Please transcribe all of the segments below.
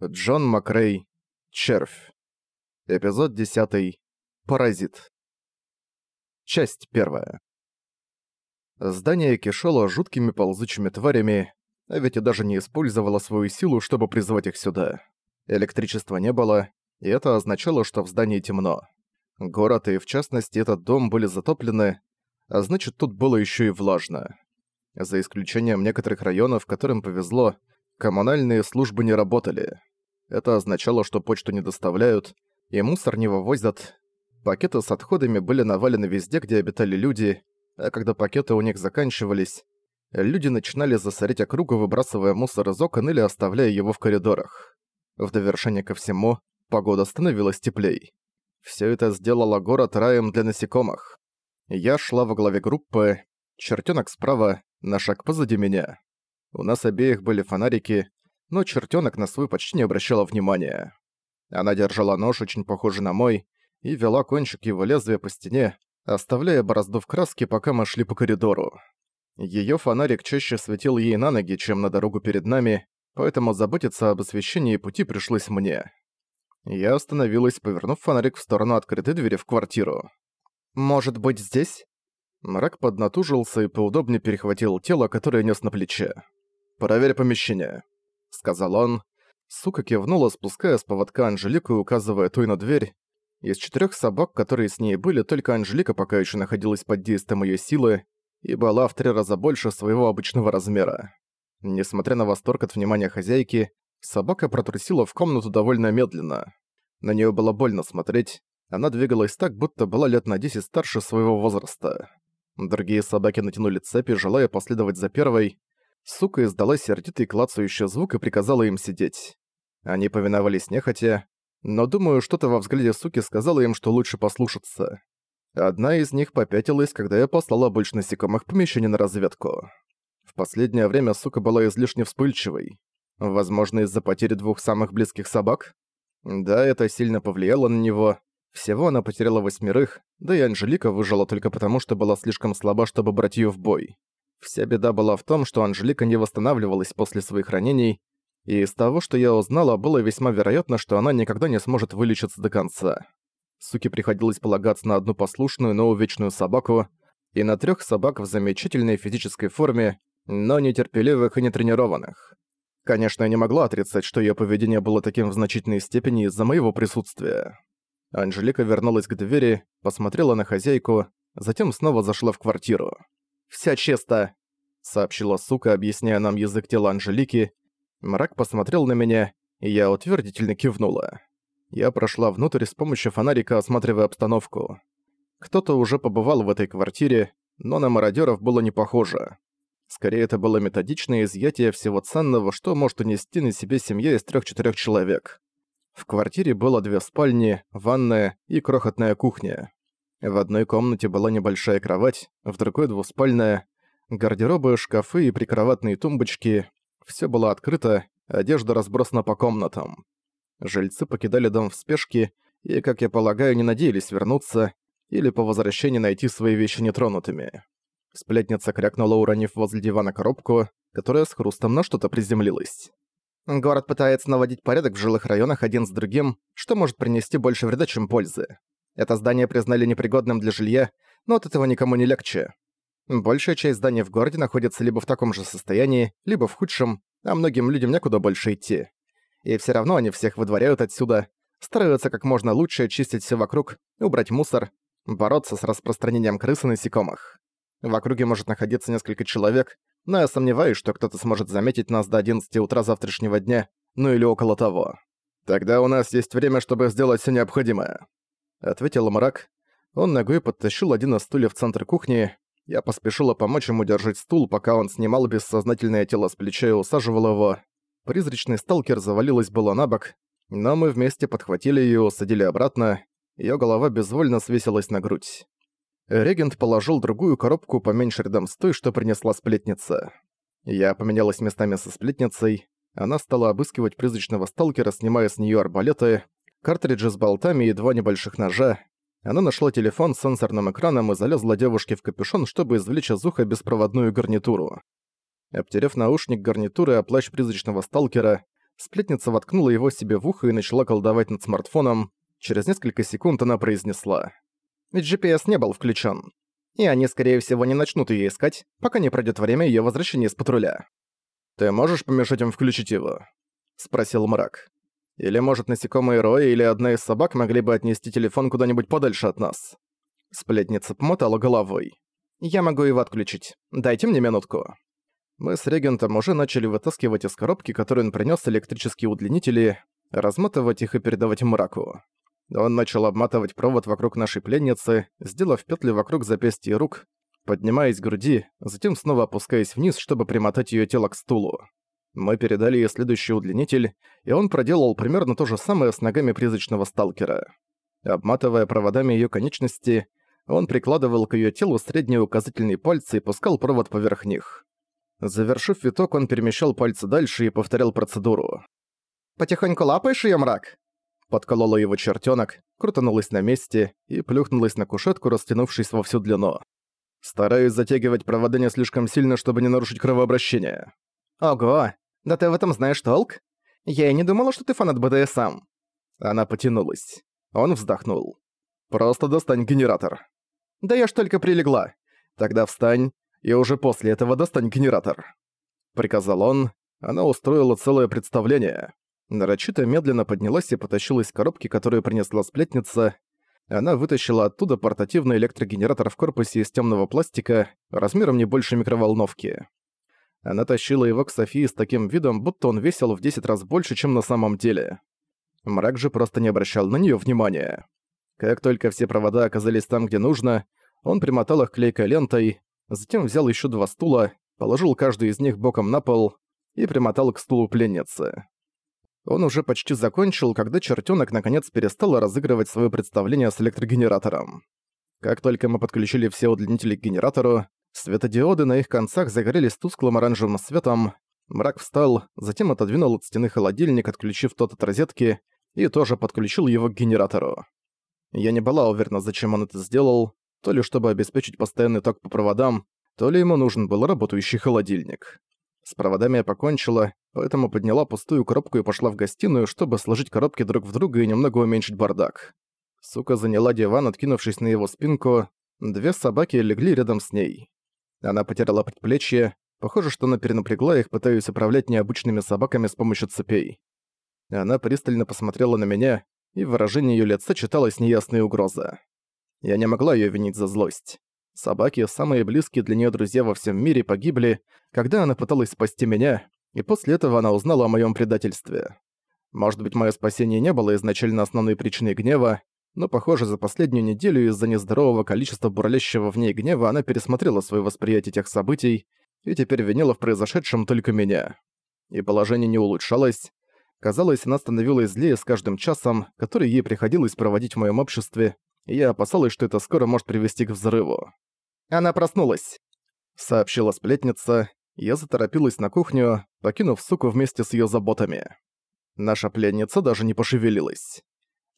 Джон Макрей. Червь. Эпизод 10. Паразит. Часть 1. Здание кишело жуткими ползучими тварями, а ведь и даже не использовало свою силу, чтобы призвать их сюда. Электричества не было, и это означало, что в здании темно. Город и, в частности, этот дом были затоплены, а значит, тут было еще и влажно. За исключением некоторых районов, которым повезло, коммунальные службы не работали. Это означало, что почту не доставляют, и мусор не вывозят. Пакеты с отходами были навалены везде, где обитали люди, а когда пакеты у них заканчивались, люди начинали засорить округу, выбрасывая мусор из окон или оставляя его в коридорах. В довершение ко всему, погода становилась теплей. Все это сделало город раем для насекомых. Я шла во главе группы, чертенок справа, на шаг позади меня. У нас обеих были фонарики, но чертенок на свой почти не обращала внимания. Она держала нож, очень похожий на мой, и вела кончик его лезвия по стене, оставляя борозду в краске, пока мы шли по коридору. Её фонарик чаще светил ей на ноги, чем на дорогу перед нами, поэтому заботиться об освещении пути пришлось мне. Я остановилась, повернув фонарик в сторону открытой двери в квартиру. «Может быть, здесь?» Мрак поднатужился и поудобнее перехватил тело, которое нес на плече. «Проверь помещение», — сказал он. Сука кивнула, спуская с поводка Анжелику и указывая той на дверь. Из четырех собак, которые с ней были, только Анжелика пока еще находилась под действием ее силы и была в три раза больше своего обычного размера. Несмотря на восторг от внимания хозяйки, собака протрусила в комнату довольно медленно. На нее было больно смотреть, она двигалась так, будто была лет на 10 старше своего возраста. Другие собаки натянули цепи, желая последовать за первой. Сука издала сердитый клацающий звук и приказала им сидеть. Они повиновались нехотя, но думаю, что-то во взгляде суки сказала им, что лучше послушаться. Одна из них попятилась, когда я послала больше насекомых помещение на разведку. В последнее время сука была излишне вспыльчивой. Возможно, из-за потери двух самых близких собак? Да, это сильно повлияло на него. Всего она потеряла восьмерых, да и Анжелика выжила только потому, что была слишком слаба, чтобы брать её в бой. Вся беда была в том, что Анжелика не восстанавливалась после своих ранений, и из того, что я узнала, было весьма вероятно, что она никогда не сможет вылечиться до конца. Суке приходилось полагаться на одну послушную, но увечную собаку, и на трёх собак в замечательной физической форме, но нетерпеливых и нетренированных. Конечно, я не могла отрицать, что её поведение было таким в значительной степени из-за моего присутствия. Анжелика вернулась к двери, посмотрела на хозяйку, затем снова зашла в квартиру. «Вся чисто», — сообщила сука, объясняя нам язык тела Анжелики, Мрак посмотрел на меня, и я утвердительно кивнула. Я прошла внутрь с помощью фонарика, осматривая обстановку. Кто-то уже побывал в этой квартире, но на мародеров было не похоже. Скорее, это было методичное изъятие всего ценного, что может унести на себе семья из трех-четырех человек. В квартире было две спальни, ванная и крохотная кухня. В одной комнате была небольшая кровать, в другой двуспальная, гардеробы, шкафы и прикроватные тумбочки, все было открыто, одежда разбросана по комнатам. Жильцы покидали дом в спешке и, как я полагаю, не надеялись вернуться или по возвращении найти свои вещи нетронутыми. Сплетница крякнула, уронив возле дивана коробку, которая с хрустом на что-то приземлилась. Город пытается наводить порядок в жилых районах один с другим, что может принести больше вреда, чем пользы. Это здание признали непригодным для жилья, но от этого никому не легче. Большая часть зданий в городе находится либо в таком же состоянии, либо в худшем, а многим людям некуда больше идти. И все равно они всех выдворяют отсюда, стараются как можно лучше очистить все вокруг, убрать мусор, бороться с распространением крыс и насекомых. В округе может находиться несколько человек, но я сомневаюсь, что кто-то сможет заметить нас до 11 утра завтрашнего дня, ну или около того. «Тогда у нас есть время, чтобы сделать все необходимое», — ответил мрак. Он ногой подтащил один из стульев в центр кухни, я поспешила помочь ему держать стул, пока он снимал бессознательное тело с плеча и усаживал его. Призрачный сталкер завалилась было на бок, но мы вместе подхватили ее, усадили обратно, ее голова безвольно свесилась на грудь. Регент положил другую коробку поменьше рядом с той, что принесла сплетница. Я поменялась местами со сплетницей, она стала обыскивать призрачного сталкера, снимая с нее арбалеты, картриджи с болтами и два небольших ножа, она нашла телефон с сенсорным экраном и залезла девушке в капюшон, чтобы извлечь из уха беспроводную гарнитуру. Обтерев наушник гарнитуры о плащ призрачного сталкера, Сплетница воткнула его себе в ухо и начала колдовать над смартфоном. Через несколько секунд она произнесла. «Ведь GPS не был включен, И они, скорее всего, не начнут ее искать, пока не пройдет время ее возвращения из патруля. «Ты можешь помешать им включить его?» — спросил мрак. «Или, может, насекомые Рои или одна из собак могли бы отнести телефон куда-нибудь подальше от нас?» Сплетница помотала головой. «Я могу его отключить. Дайте мне минутку». Мы с регентом уже начали вытаскивать из коробки, которую он принёс электрические удлинители, разматывать их и передавать мраку. Он начал обматывать провод вокруг нашей пленницы, сделав петли вокруг запястья и рук, поднимаясь к груди, затем снова опускаясь вниз, чтобы примотать её тело к стулу. Мы передали ей следующий удлинитель, и он проделал примерно то же самое с ногами призрачного сталкера. Обматывая проводами её конечности, он прикладывал к её телу средние указательные пальцы и пускал провод поверх них. Завершив виток, он перемещал пальцы дальше и повторял процедуру. «Потихоньку лапаешь её, мрак?» Подколола его чертёнок, крутанулась на месте и плюхнулась на кушетку, растянувшись во всю длину. Стараюсь затягивать провода не слишком сильно, чтобы не нарушить кровообращение. «Ого, да ты в этом знаешь толк? Я и не думала, что ты фанат БДСМ». Она потянулась. Он вздохнул. «Просто достань генератор». «Да я ж только прилегла. Тогда встань, и уже после этого достань генератор». Приказал он. Она устроила целое представление. Нарочито медленно поднялась и потащилась к коробке, которую принесла сплетница. Она вытащила оттуда портативный электрогенератор в корпусе из темного пластика, размером не больше микроволновки. Она тащила его к Софии с таким видом, будто он весил в 10 раз больше, чем на самом деле. Мрак же просто не обращал на нее внимания. Как только все провода оказались там, где нужно, он примотал их клейкой лентой, затем взял еще два стула, положил каждый из них боком на пол и примотал к стулу пленницы. Он уже почти закончил, когда чертенок наконец перестал разыгрывать свое представление с электрогенератором. Как только мы подключили все удлинители к генератору, светодиоды на их концах загорелись тусклым оранжевым светом, мрак встал, затем отодвинул от стены холодильник, отключив тот от розетки, и тоже подключил его к генератору. Я не была уверена, зачем он это сделал, то ли чтобы обеспечить постоянный ток по проводам, то ли ему нужен был работающий холодильник. С проводами я покончила, поэтому подняла пустую коробку и пошла в гостиную, чтобы сложить коробки друг в друга и немного уменьшить бардак. Сука заняла диван, откинувшись на его спинку. Две собаки легли рядом с ней. Она потеряла предплечье. Похоже, что она перенапрягла их, пытаясь управлять необычными собаками с помощью цепей. Она пристально посмотрела на меня, и в выражении её лица читалась неясная угроза. Я не могла её винить за злость. Собаки, самые близкие для неё друзья во всем мире, погибли, когда она пыталась спасти меня, и после этого она узнала о моём предательстве. Может быть, моё спасение не было изначально основной причиной гнева, но, похоже, за последнюю неделю из-за нездорового количества бурлящего в ней гнева она пересмотрела своё восприятие тех событий и теперь винила в произошедшем только меня. И положение не улучшалось. Казалось, она становилась злее с каждым часом, который ей приходилось проводить в моём обществе, и я опасалась, что это скоро может привести к взрыву. «Она проснулась», — сообщила сплетница. Я заторопилась на кухню, покинув суку вместе с её заботами. Наша пленница даже не пошевелилась.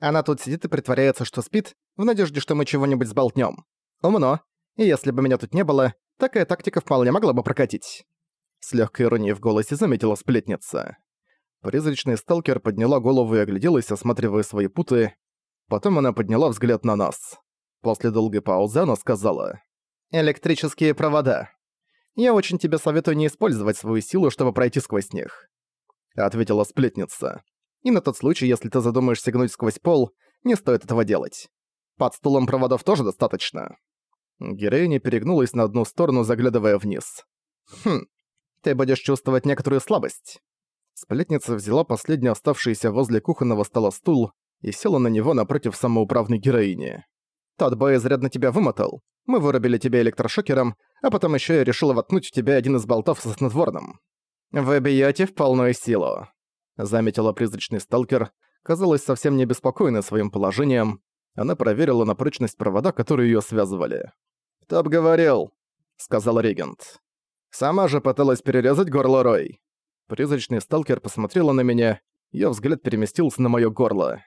Она тут сидит и притворяется, что спит, в надежде, что мы чего-нибудь сболтнём. Умно. И если бы меня тут не было, такая тактика вполне могла бы прокатить. С лёгкой иронией в голосе заметила сплетница. Призрачный сталкер подняла голову и огляделась, осматривая свои путы. Потом она подняла взгляд на нас. После долгой паузы она сказала. Электрические провода. Я очень тебе советую не использовать свою силу, чтобы пройти сквозь них. Ответила сплетница. И на тот случай, если ты задумаешься гнуть сквозь пол, не стоит этого делать. Под стулом проводов тоже достаточно. Героиня перегнулась на одну сторону, заглядывая вниз. Хм, ты будешь чувствовать некоторую слабость. Сплетница взяла последний оставшийся возле кухонного стола стул и села на него напротив самоуправной героини. Тот бой изрядно тебя вымотал, мы вырубили тебя электрошокером, а потом еще я решила воткнуть в тебя один из болтов со снотворным. Вы бьете в полную силу», — заметила призрачный сталкер, казалось совсем не беспокойна своим положением. Она проверила на прочность провода, которые ее связывали. «Кто б говорил», — сказал регент. «Сама же пыталась перерезать горло Рой». Призрачный сталкер посмотрела на меня, её взгляд переместился на моё горло.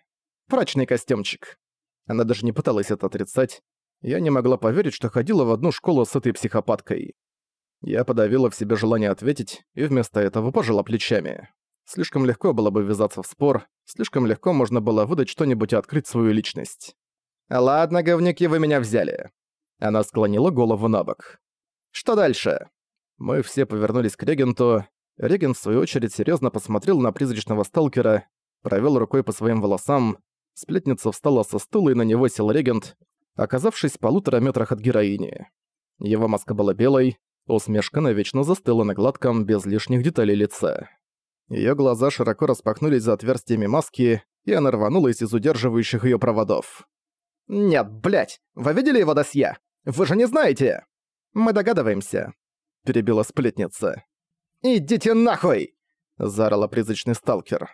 «Прочный костюмчик». Она даже не пыталась это отрицать, я не могла поверить, что ходила в одну школу с этой психопаткой. Я подавила в себе желание ответить и вместо этого пожала плечами. Слишком легко было бы ввязаться в спор, слишком легко можно было выдать что-нибудь и открыть свою личность. «Ладно, говнюки, вы меня взяли». Она склонила голову на бок. «Что дальше?» Мы все повернулись к регенту. Регент, в свою очередь, серьезно посмотрел на призрачного сталкера, провел рукой по своим волосам. Сплетница встала со стула, и на него сел регент, оказавшись в полутора метрах от героини. Его маска была белой, усмешка навечно застыла на гладком, без лишних деталей лица. Её глаза широко распахнулись за отверстиями маски, и она рванулась из удерживающих её проводов. «Нет, блядь! Вы видели его досье? Вы же не знаете!» «Мы догадываемся», — перебила сплетница. «Идите нахуй!» — заорала призрачный сталкер.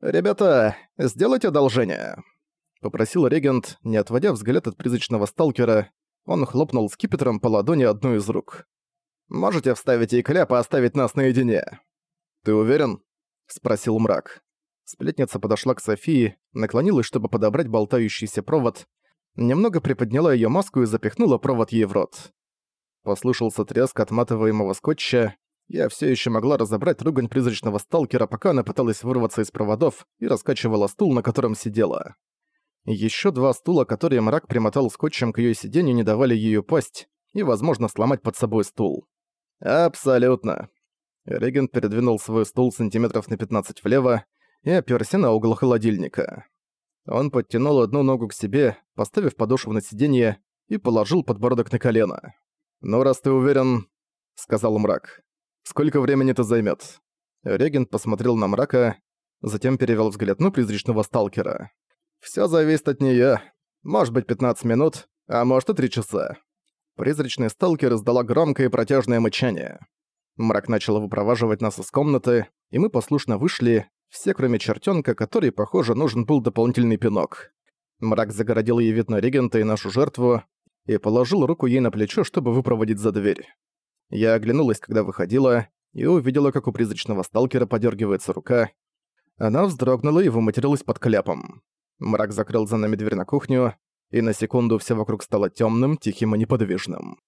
«Ребята, сделайте одолжение», — попросил регент, не отводя взгляд от призрачного сталкера. Он хлопнул скипетром по ладони одной из рук. «Можете вставить ей кляп и оставить нас наедине?» «Ты уверен?» — спросил мрак. Сплетница подошла к Софии, наклонилась, чтобы подобрать болтающийся провод, немного приподняла её маску и запихнула провод ей в рот. Послышался треск отматываемого скотча. Я всё ещё могла разобрать ругань призрачного сталкера, пока она пыталась вырваться из проводов и раскачивала стул, на котором сидела. Ещё два стула, которые мрак примотал скотчем к её сиденью, не давали ей упасть и, возможно, сломать под собой стул. «Абсолютно». Регент передвинул свой стул сантиметров на 15 влево и опёрся на угол холодильника. Он подтянул одну ногу к себе, поставив подошву на сиденье, и положил подбородок на колено. «Ну, раз ты уверен», — сказал мрак, — «сколько времени это займёт?» Регент посмотрел на мрака, затем перевёл взгляд на призрачного сталкера. «Всё зависит от неё. Может быть, 15 минут, а может и 3 часа». Призрачный сталкер издала громкое и протяжное мычание. Мрак начал выпроваживать нас из комнаты, и мы послушно вышли, все кроме чертенка, который, похоже, нужен был дополнительный пинок. Мрак загородил ей вид на регента и нашу жертву, и положил руку ей на плечо, чтобы выпроводить за дверь. Я оглянулась, когда выходила, и увидела, как у призрачного сталкера подергивается рука. Она вздрогнула и выматерилась под кляпом. Мрак закрыл за нами дверь на кухню, и на секунду все вокруг стало темным, тихим и неподвижным.